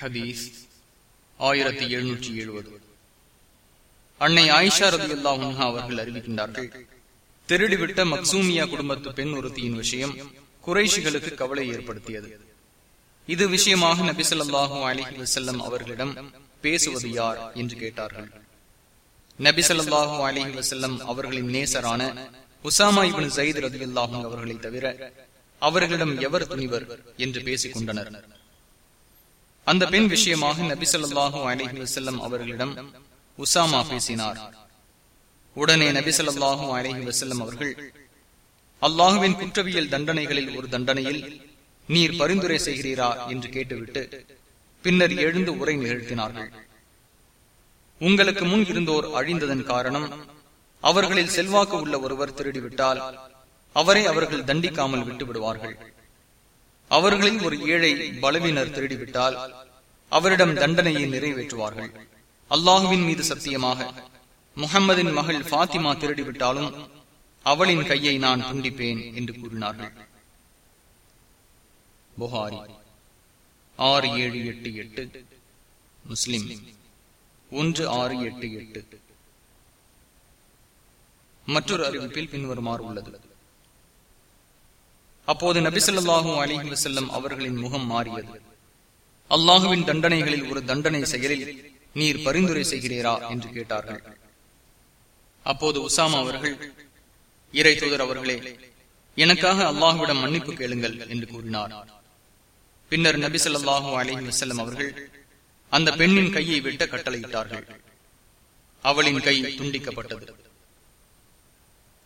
ஹதீஸ் ஆயிரத்தி எழுநூற்றி எழுபது. அன்னை ஆயிஷா ரதி அல்லாஹா அவர்கள் அறிவிக்கின்றார்கள். திருடிவிட்ட மக்சூமியா குடும்பத்து பெண் ஒருத்தியின் விஷயம் குறைஷிகளுக்கு கவலை ஏற்படுத்தியது. இது விஷயமாக நபிசல்லாஹூ அலிஹி வசல்லம் அவர்களிடம் பேசுவது யார் என்று கேட்டார்கள். நபிசல்லாஹூ அலிஹி வசல்லம் அவர்களின் நேசரான உசாமா இபின் ஜயித் ரதி அல்லாஹும் அவர்களை தவிர அவர்களிடம் எவர் துணிவர் என்று பேசிக் கொண்டனர் அந்த பெண் விஷயமாக நபிசல்லாஹூ அலஹி வசல்லம் அவர்களிடம் உசாமா பேசினார். உடனே நபிசல்லாஹூ அலஹி வசல்லம் அவர்கள் அல்லாஹுவின் குற்றவியல் தண்டனைகளில் ஒரு தண்டனையில் நீர் பரிந்துரை செய்கிறீரா? என்று கேட்டுவிட்டு பின்னர் எழுந்து உரை நிகழ்த்தினார்கள். உங்களுக்கு முன் இருந்தோர் அழிந்ததன் காரணம் அவர்களில் செல்வாக்கு உள்ள ஒருவர் திருடிவிட்டால் அவரை அவர்கள் தண்டிக்காமல் விட்டு விடுவார்கள் அவர்களில் ஒரு ஏழை பலவினர் திருடிவிட்டால் அவரிடம் தண்டனையை நிறைவேற்றுவார்கள். அல்லாஹுவின் மீது சத்தியமாக முகம்மதின் மகள் பாத்திமா திருடிவிட்டாலும் அவளின் கையை நான் துண்டிப்பேன் என்று கூறினார்கள். புகாரி ஆறு ஏழு எட்டு எட்டு. முஸ்லிம் ஒன்று ஆறு எட்டு எட்டு. மற்றொரு அறிவிப்பில் பின்வருமாறு உள்ளது. அப்போது நபிசல்லாஹும் அலிஹி வசல்லம் அவர்களின் முகம் மாறியது. அல்லாஹுவின் தண்டனைகளில் ஒரு தண்டனை செயலில் நீர் பரிந்துரை செய்கிறீரா என்று கேட்டார்கள். அப்போது உசாமா அவர்கள் இறை தூதர் அவர்களே எனக்காக அல்லாஹுவிடம் மன்னிப்பு கேளுங்கள் என்று கூறினார். பின்னர் நபி சொல்லாஹூ அலிஹி வசல்லம் அவர்கள் அந்த பெண்ணின் கையை விட்ட கட்டளையிட்டார்கள். அவளின் கை துண்டிக்கப்பட்டது.